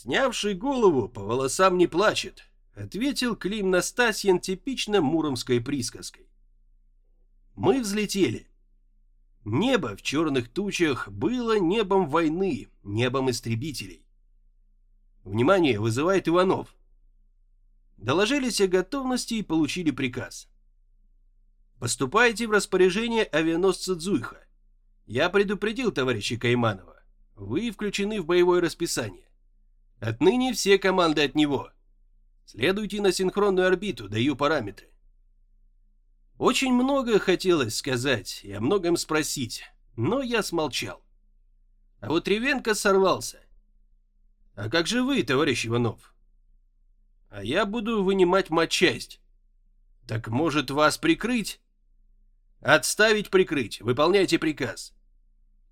«Снявший голову по волосам не плачет», — ответил Клим Настасьин типично муромской присказкой. Мы взлетели. Небо в черных тучах было небом войны, небом истребителей. Внимание, вызывает Иванов. Доложились о готовности и получили приказ. Поступайте в распоряжение авианосца Дзуйха. Я предупредил товарища Кайманова. Вы включены в боевое расписание. Отныне все команды от него. Следуйте на синхронную орбиту, даю параметры. Очень много хотелось сказать и о многом спросить, но я смолчал. А вот Ревенко сорвался. «А как же вы, товарищ Иванов?» «А я буду вынимать матчасть». «Так может вас прикрыть?» «Отставить прикрыть, выполняйте приказ».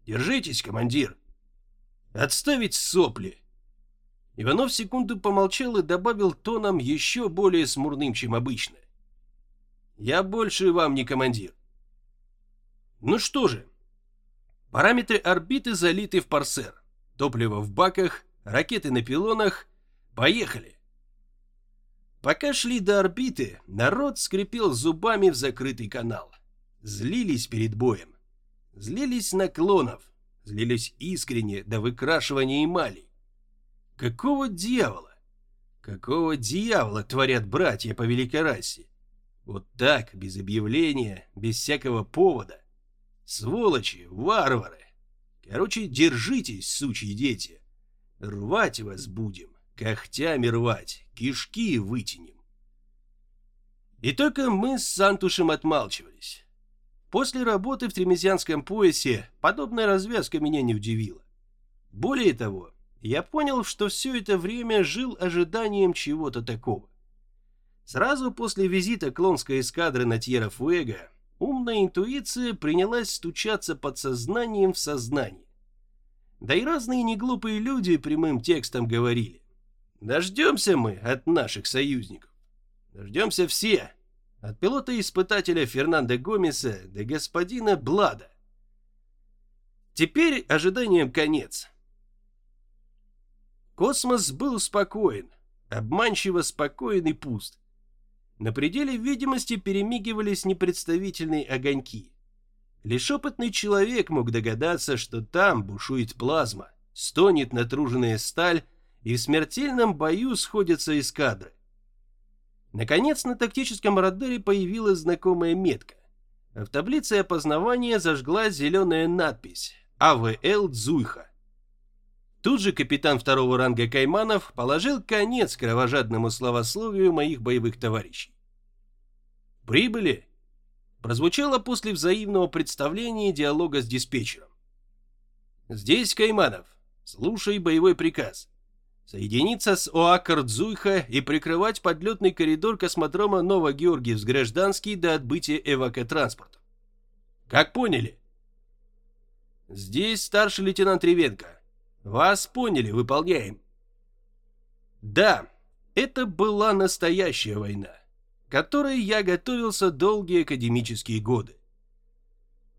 «Держитесь, командир». «Отставить сопли». Иванов секунду помолчал и добавил тоном еще более смурным, чем обычно. Я больше вам не командир. Ну что же. Параметры орбиты залиты в парсер. Топливо в баках, ракеты на пилонах. Поехали. Пока шли до орбиты, народ скрипел зубами в закрытый канал. Злились перед боем. Злились на клонов. Злились искренне до выкрашивания эмали. Какого дьявола? Какого дьявола творят братья по великой расе? Вот так, без объявления, без всякого повода. Сволочи, варвары. Короче, держитесь, сучьи дети. Рвать вас будем, когтями рвать, кишки вытянем. И только мы с Сантушем отмалчивались. После работы в Тремезианском поясе подобная развязка меня не удивила. Более того, я понял, что все это время жил ожиданием чего-то такого. Сразу после визита клонской эскадры на Тьерра-Фуэго умная интуиция принялась стучаться подсознанием в сознание. Да и разные неглупые люди прямым текстом говорили. Дождемся мы от наших союзников. Дождемся все. От пилота-испытателя Фернандо Гомеса до господина Блада. Теперь ожиданием конец. Космос был спокоен, обманчиво спокоен и пуст. На пределе видимости перемигивались непредставительные огоньки. Лишь опытный человек мог догадаться, что там бушует плазма, стонет натруженная сталь, и в смертельном бою сходятся эскадры. Наконец на тактическом радаре появилась знакомая метка. В таблице опознавания зажглась зеленая надпись «АВЛ Дзуйха». Тут же капитан второго ранга Кайманов положил конец кровожадному словословию моих боевых товарищей. «Прибыли!» прозвучало после взаимного представления диалога с диспетчером. «Здесь Кайманов. Слушай боевой приказ. Соединиться с ОАК Дзуйха и прикрывать подлетный коридор космодрома Новогеоргиевск-Гражданский до отбытия эвакотранспорта. Как поняли?» «Здесь старший лейтенант Ревенко. Вас поняли, выполняем. Да, это была настоящая война, которой я готовился долгие академические годы.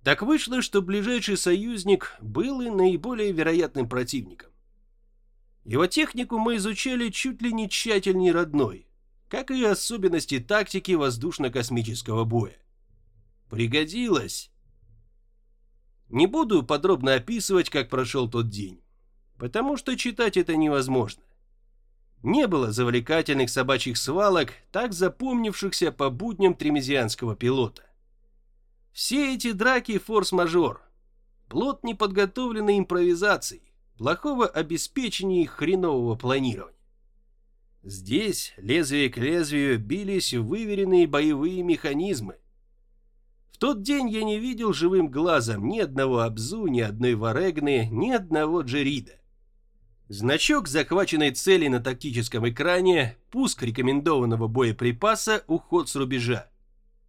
Так вышло, что ближайший союзник был и наиболее вероятным противником. Его технику мы изучали чуть ли не тщательнее родной, как и особенности тактики воздушно-космического боя. Пригодилось. Не буду подробно описывать, как прошел тот день потому что читать это невозможно. Не было завлекательных собачьих свалок, так запомнившихся по будням тремезианского пилота. Все эти драки форс-мажор, плод неподготовленной импровизации, плохого обеспечения и хренового планирования. Здесь лезвие к лезвию бились выверенные боевые механизмы. В тот день я не видел живым глазом ни одного Абзу, ни одной Варегны, ни одного Джерида. Значок захваченной цели на тактическом экране, пуск рекомендованного боеприпаса, уход с рубежа.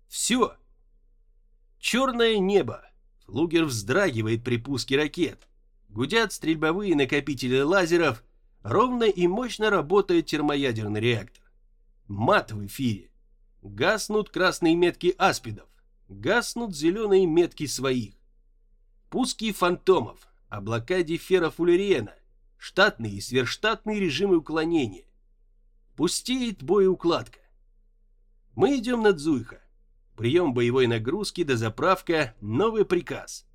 Все. Черное небо. Флугер вздрагивает при пуске ракет. Гудят стрельбовые накопители лазеров. Ровно и мощно работает термоядерный реактор. Мат в эфире. Гаснут красные метки аспидов. Гаснут зеленые метки своих. Пуски фантомов. Облака дифера фуллериена штатные и сверхштатные режимы уклонения. Пустеет боеукладка. Мы идем на Дзуйха. Прием боевой нагрузки до заправка, новый приказ.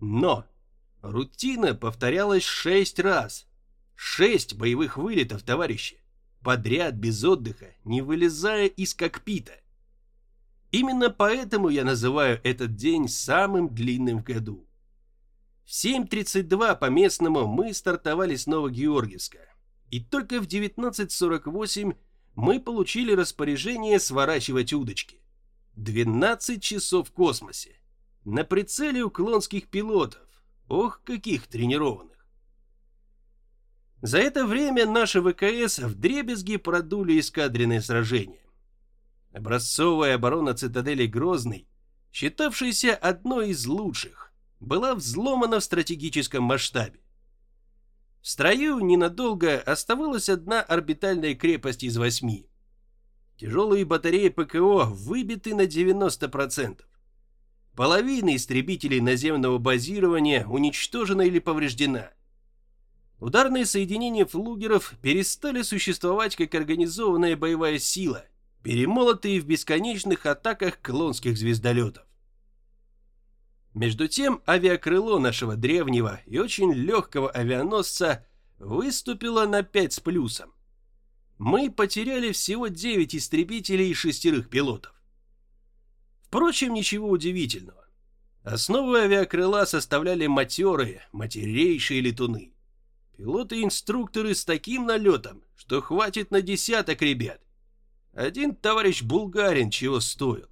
Но рутина повторялась шесть раз. Шесть боевых вылетов, товарищи. Подряд, без отдыха, не вылезая из кокпита. Именно поэтому я называю этот день самым длинным в году. В 7.32 по местному мы стартовали с Новогеоргиевска. И только в 19.48 мы получили распоряжение сворачивать удочки. 12 часов в космосе. На прицеле уклонских пилотов. Ох, каких тренированных. За это время наши ВКС в дребезги продули эскадренные сражения. Образцовая оборона цитадели Грозный, считавшаяся одной из лучших, была взломана в стратегическом масштабе. В строю ненадолго оставалась одна орбитальная крепость из восьми. Тяжелые батареи ПКО выбиты на 90%. Половина истребителей наземного базирования уничтожена или повреждена. Ударные соединения флугеров перестали существовать как организованная боевая сила, перемолотые в бесконечных атаках клонских звездолетов. Между тем авиакрыло нашего древнего и очень легкого авианосца выступило на 5 с плюсом мы потеряли всего 9 истребителей и шестерых пилотов. Впрочем, ничего удивительного. Основу авиакрыла составляли матерые, матерейшие летуны. Пилоты-инструкторы с таким налетом, что хватит на десяток ребят. Один товарищ булгарин чего стоил.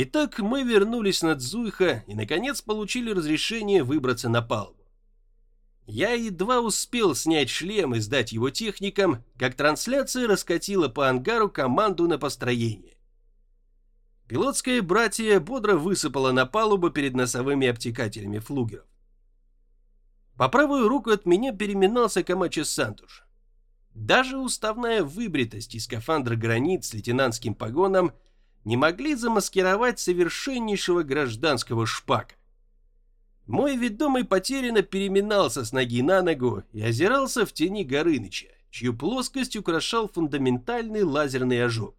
Итак, мы вернулись на Дзуйха и, наконец, получили разрешение выбраться на палубу. Я едва успел снять шлем и сдать его техникам, как трансляция раскатила по ангару команду на построение. Пилотское братье бодро высыпало на палубу перед носовыми обтекателями флугеров. По правую руку от меня переминался Камачо Сантуш. Даже уставная выбритость и скафандр гранит с лейтенантским погоном не могли замаскировать совершеннейшего гражданского шпака. Мой ведомый потерянно переминался с ноги на ногу и озирался в тени Горыныча, чью плоскость украшал фундаментальный лазерный ожог.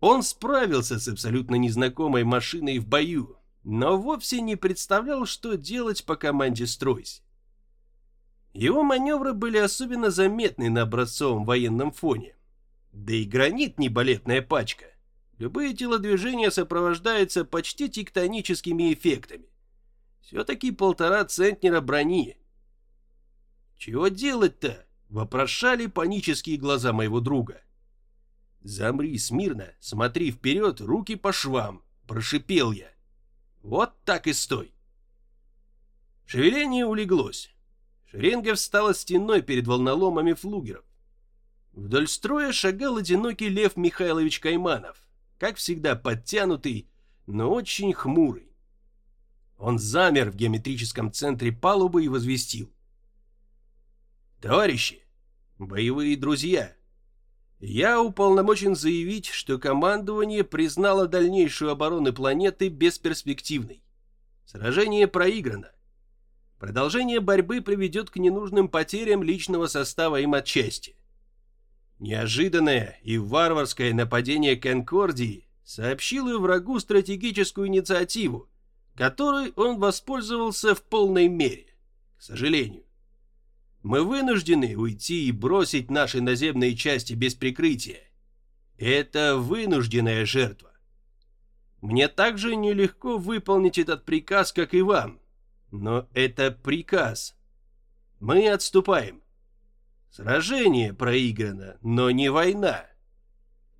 Он справился с абсолютно незнакомой машиной в бою, но вовсе не представлял, что делать по команде «Стройся». Его маневры были особенно заметны на образцовом военном фоне. Да и гранит не балетная пачка. Любые телодвижения сопровождаются почти тектоническими эффектами. Все-таки полтора центнера брони. Чего делать-то? Вопрошали панические глаза моего друга. Замри смирно, смотри вперед, руки по швам, прошипел я. Вот так и стой. Шевеление улеглось. Шеренга встала стеной перед волноломами флугеров. Вдоль строя шагал одинокий Лев Михайлович Кайманов, как всегда подтянутый, но очень хмурый. Он замер в геометрическом центре палубы и возвестил. «Товарищи, боевые друзья, я уполномочен заявить, что командование признало дальнейшую оборону планеты бесперспективной. Сражение проиграно. Продолжение борьбы приведет к ненужным потерям личного состава им отчасти. Неожиданное и варварское нападение Конкордии сообщило врагу стратегическую инициативу, которой он воспользовался в полной мере, к сожалению. Мы вынуждены уйти и бросить наши наземные части без прикрытия. Это вынужденная жертва. Мне также нелегко выполнить этот приказ, как и вам. Но это приказ. Мы отступаем. Сражение проиграно, но не война.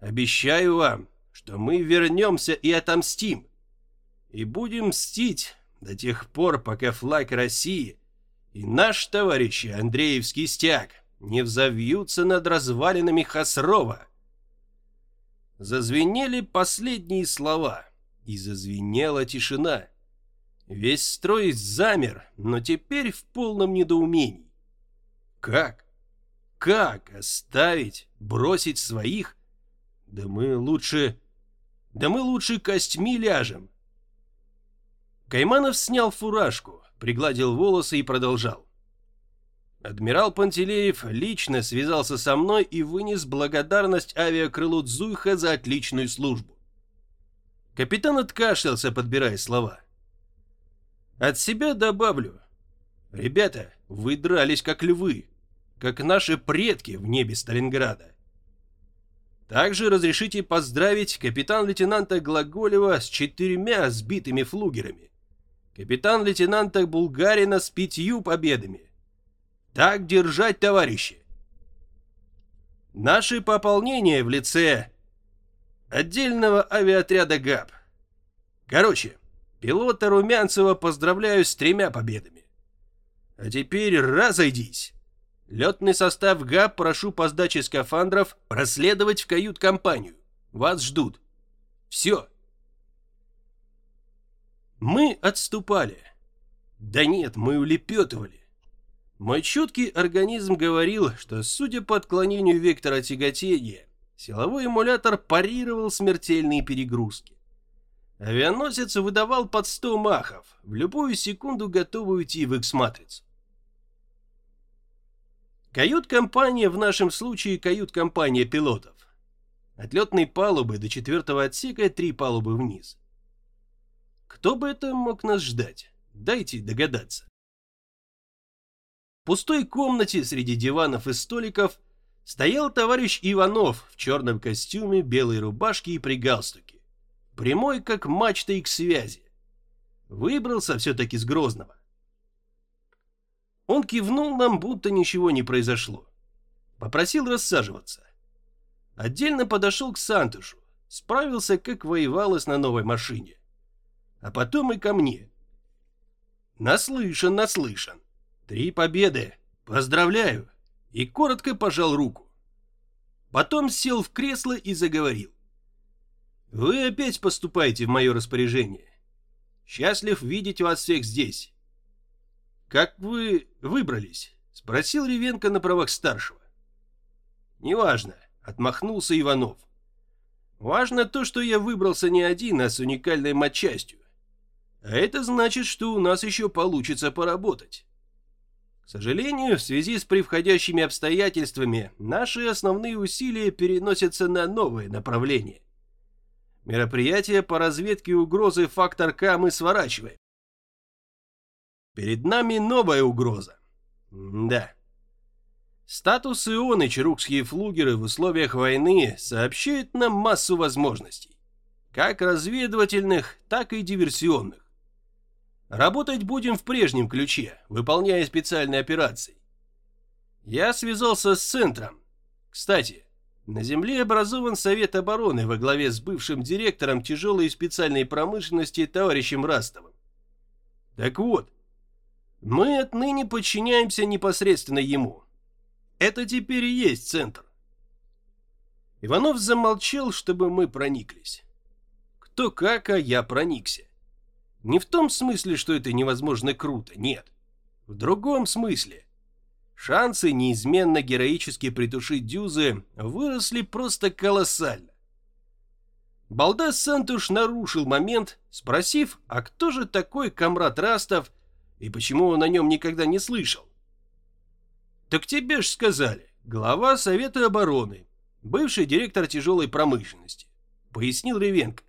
Обещаю вам, что мы вернемся и отомстим и будем мстить до тех пор, пока флаг России и наш товарищ Андреевский стяг не взовьются над развалинами Хасрова. Зазвенели последние слова, и зазвенела тишина. Весь строй замер, но теперь в полном недоумении. Как? Как оставить, бросить своих? Да мы лучше... Да мы лучше костьми ляжем, Кайманов снял фуражку, пригладил волосы и продолжал. Адмирал Пантелеев лично связался со мной и вынес благодарность авиакрылу Дзуйха за отличную службу. Капитан откашлялся, подбирая слова. От себя добавлю. Ребята, вы дрались как львы, как наши предки в небе Сталинграда. Также разрешите поздравить капитан-лейтенанта Глаголева с четырьмя сбитыми флугерами, капитан-лейтенанта Булгарина с пятью победами. Так держать, товарищи! Наши пополнения в лице отдельного авиаотряда ГАП. Короче, пилота Румянцева поздравляю с тремя победами. А теперь разойдись. Летный состав ГАП прошу по сдаче скафандров проследовать в кают-компанию. Вас ждут. Все. Мы отступали. Да нет, мы улепетывали. Мой чуткий организм говорил, что, судя по отклонению вектора тяготения, силовой эмулятор парировал смертельные перегрузки. Авианосец выдавал под 100 махов, в любую секунду готовый уйти в X-матрицу. Кают-компания в нашем случае кают-компания пилотов. От летной палубы до четвертого отсека три палубы вниз. Кто бы это мог нас ждать? Дайте догадаться. В пустой комнате среди диванов и столиков стоял товарищ Иванов в черном костюме, белой рубашке и при галстуке. Прямой, как мачта их связи. Выбрался все-таки с Грозного. Он кивнул нам, будто ничего не произошло. Попросил рассаживаться. Отдельно подошел к Сантушу, справился, как воевалось на новой машине. А потом и ко мне. Наслышан, наслышан. Три победы. Поздравляю. И коротко пожал руку. Потом сел в кресло и заговорил. Вы опять поступаете в мое распоряжение. Счастлив видеть вас всех здесь. «Как вы выбрались?» — спросил Ревенко на правах старшего. «Неважно», — отмахнулся Иванов. «Важно то, что я выбрался не один, а с уникальной матчастью. А это значит, что у нас еще получится поработать. К сожалению, в связи с превходящими обстоятельствами, наши основные усилия переносятся на новые направления. Мероприятие по разведке угрозы фактор К мы сворачиваем. Перед нами новая угроза. Да. Статус ИОН и чарукские флугеры в условиях войны сообщают нам массу возможностей. Как разведывательных, так и диверсионных. Работать будем в прежнем ключе, выполняя специальные операции. Я связался с центром. Кстати, на Земле образован Совет обороны во главе с бывшим директором тяжелой и специальной промышленности товарищем Растовым. Так вот, мы отныне подчиняемся непосредственно ему. Это теперь и есть центр. Иванов замолчал, чтобы мы прониклись. Кто как, а я проникся. Не в том смысле, что это невозможно круто, нет. В другом смысле. Шансы неизменно героически притушить дюзы выросли просто колоссально. Балдас Сантуш нарушил момент, спросив, а кто же такой комрад Растов, и почему он о нем никогда не слышал? Так тебе ж сказали, глава Совета обороны, бывший директор тяжелой промышленности, пояснил Ревенко.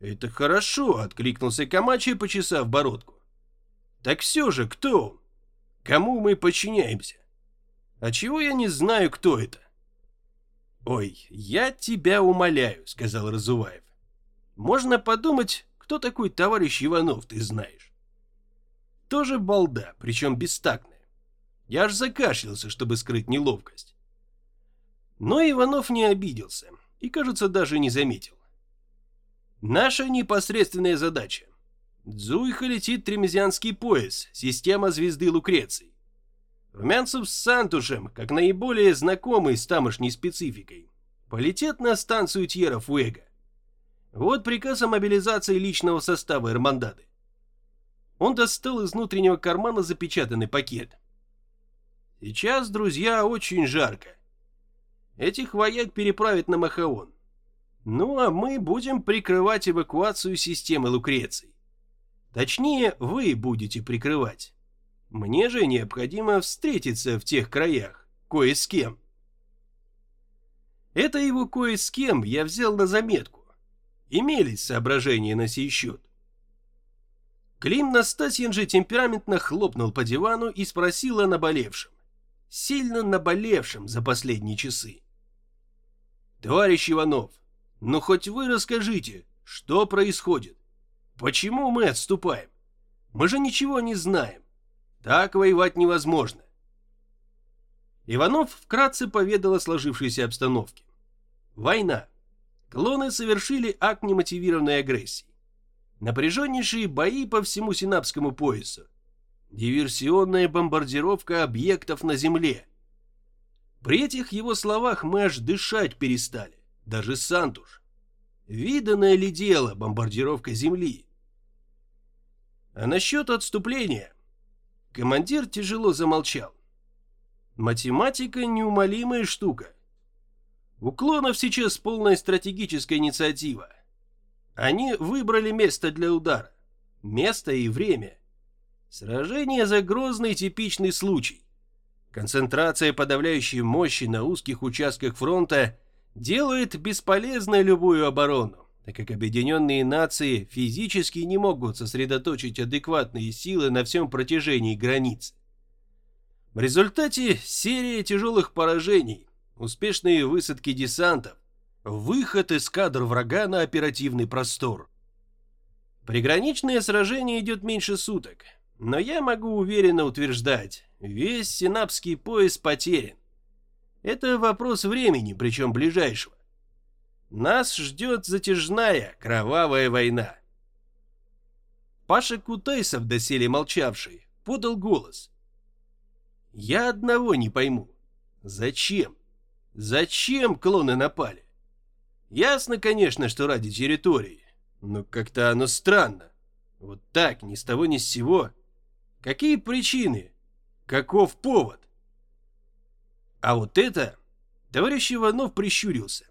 Это хорошо, откликнулся Камачи, почесав бородку. Так все же, кто он? Кому мы подчиняемся? А чего я не знаю, кто это? Ой, я тебя умоляю, сказал Разуваев. Можно подумать, кто такой товарищ Иванов, ты знаешь. Тоже балда, причем бестактная. Я аж закашлялся, чтобы скрыть неловкость. Но Иванов не обиделся и, кажется, даже не заметил. Наша непосредственная задача. Дзуйха летит тремезианский пояс, система звезды Лукреции. Румянцев с Сантушем, как наиболее знакомый с тамошней спецификой, полетят на станцию Тьера-Фуэго. Вот приказ о мобилизации личного состава Эрмандады. Он достал из внутреннего кармана запечатанный пакет. Сейчас, друзья, очень жарко. Этих вояк переправят на Махаон. Ну а мы будем прикрывать эвакуацию системы Лукреции. Точнее, вы будете прикрывать. Мне же необходимо встретиться в тех краях, кое с кем. Это его кое с кем я взял на заметку. Имелись соображения на сей счет. Клим Настасьин же темпераментно хлопнул по дивану и спросил о наболевшем. Сильно наболевшем за последние часы. «Товарищ Иванов, ну хоть вы расскажите, что происходит? Почему мы отступаем? Мы же ничего не знаем. Так воевать невозможно». Иванов вкратце поведал о сложившейся обстановке. Война. Клоны совершили акт немотивированной агрессии. Напряженнейшие бои по всему Синапскому поясу. Диверсионная бомбардировка объектов на Земле. При этих его словах мы аж дышать перестали. Даже Сантуш. Виданное ли дело бомбардировка Земли? А насчет отступления? Командир тяжело замолчал. Математика неумолимая штука. У клонов сейчас полная стратегическая инициатива. Они выбрали место для удара. Место и время. Сражение за Грозный типичный случай. Концентрация подавляющей мощи на узких участках фронта делает бесполезной любую оборону, так как объединенные нации физически не могут сосредоточить адекватные силы на всем протяжении границ. В результате серия тяжелых поражений, успешные высадки десантов, выход из кадр врага на оперативный простор. Приграничное сражение идет меньше суток, но я могу уверенно утверждать, весь синапский пояс потерян. Это вопрос времени, причем ближайшего. Нас ждет затяжная кровавая война. Паша Кутайсов, доселе молчавший, подал голос. Я одного не пойму. Зачем? Зачем клоны напали? Ясно, конечно, что ради территории, но как-то оно странно. Вот так, ни с того ни с сего. Какие причины? Каков повод? А вот это... Товарищ Иванов прищурился.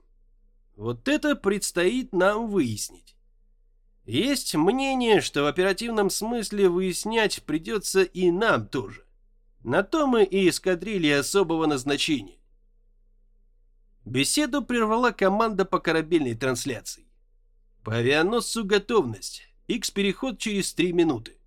Вот это предстоит нам выяснить. Есть мнение, что в оперативном смысле выяснять придется и нам тоже. На то мы и эскадрильи особого назначения. Беседу прервала команда по корабельной трансляции. По авианосцу готовность. X-переход через 3 минуты.